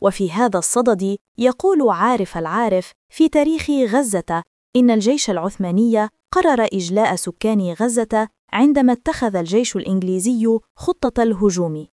وفي هذا الصدد يقول عارف العارف في تاريخ غزة إن الجيش العثماني قرر إجلاء سكان غزة عندما اتخذ الجيش الإنجليزي خطة الهجوم.